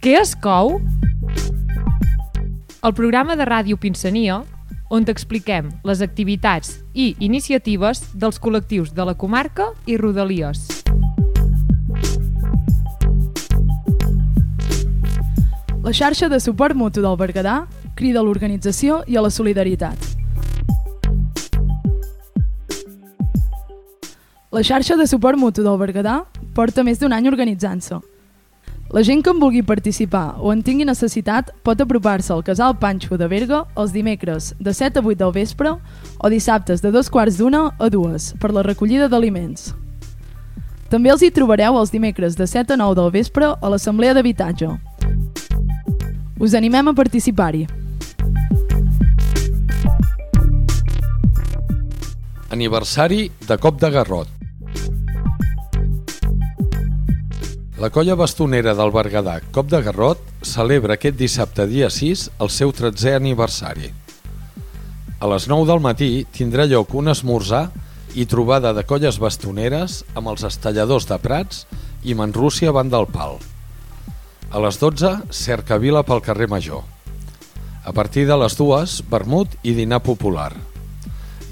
Què es cou? El programa de ràdio Pinsania, on t'expliquem les activitats i iniciatives dels col·lectius de la comarca i Rodalies. La xarxa de suport mutu del Berguedà crida a l'organització i a la solidaritat. La xarxa de suport mutu del Berguedà porta més d'un any organitzant-se. La gent que en vulgui participar o en tingui necessitat pot apropar-se al Casal Panxo de Berga els dimecres de 7 a 8 del vespre o dissabtes de dos quarts d'una a dues per la recollida d'aliments. També els hi trobareu els dimecres de 7 a 9 del vespre a l'Assemblea d'Habitatge. Us animem a participar-hi. Aniversari de Cop de Garrot. La colla bastonera del Berguedà Cop de Garrot celebra aquest dissabte dia 6 el seu 13è aniversari. A les 9 del matí tindrà lloc un esmorzar i trobada de colles bastoneres amb els estalladors de Prats i Manrúcia van del Pal. A les 12, cercavila pel carrer Major. A partir de les dues, vermut i dinar popular.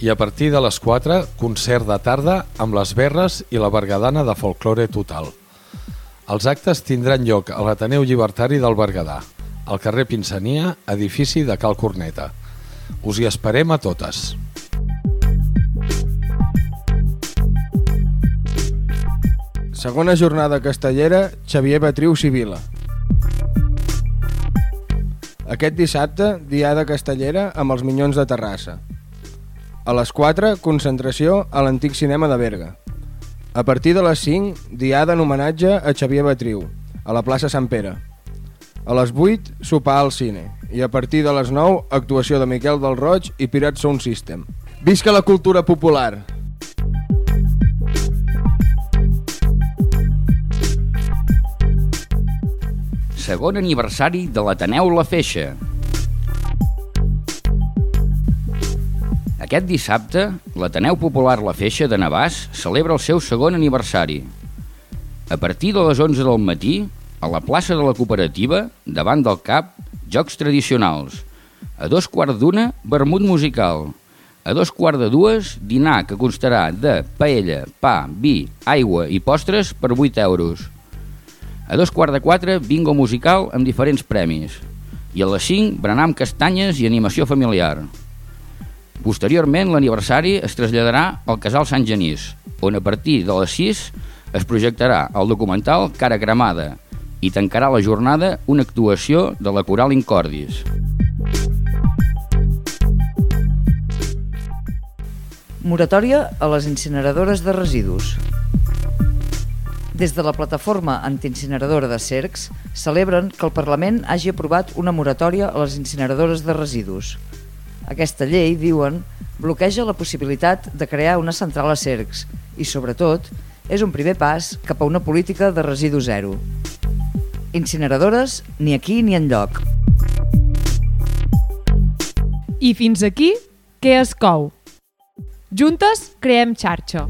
I a partir de les 4, concert de tarda amb les berres i la bergadana de folklore total. Els actes tindran lloc a l'Ateneu Llibertari del Berguedà, al carrer Pinsania, edifici de Cal Corneta. Us hi esperem a totes. Segona jornada castellera, Xavier Batriu Sibila. Aquest dissabte, diada castellera amb els Minyons de Terrassa. A les 4, concentració a l'antic cinema de Berga. A partir de les 5, diada en homenatge a Xavier Batriu, a la plaça Sant Pere. A les 8, sopar al cine. I a partir de les 9, actuació de Miquel del Roig i Pirats Sound System. Visca la cultura popular! Segon aniversari de l'Ateneu La Feixa. Aquest dissabte, l'Ateneu Popular La Feixa de Navàs celebra el seu segon aniversari. A partir de les 11 del matí, a la plaça de la cooperativa, davant del CAP, jocs tradicionals. A dos quarts d'una, vermut musical. A dos quarts de dues, dinar que constarà de paella, pa, vi, aigua i postres per 8 euros. A dos quarts de quatre, bingo musical amb diferents premis. I a les 5, berenar amb castanyes i animació familiar. Posteriorment, l'aniversari es traslladarà al Casal Sant Genís, on a partir de les 6 es projectarà el documental Cara Cremada i tancarà la jornada una actuació de la Coral Incordis. Moratòria a les incineradores de residus. Des de la plataforma antiincineradora de Cercs celebren que el Parlament hagi aprovat una moratòria a les incineradores de residus. Aquesta llei, diuen, bloqueja la possibilitat de crear una central a Cercs i, sobretot, és un primer pas cap a una política de residu zero. Incineradores ni aquí ni enlloc. I fins aquí, què es cou? Juntes creem xarxa.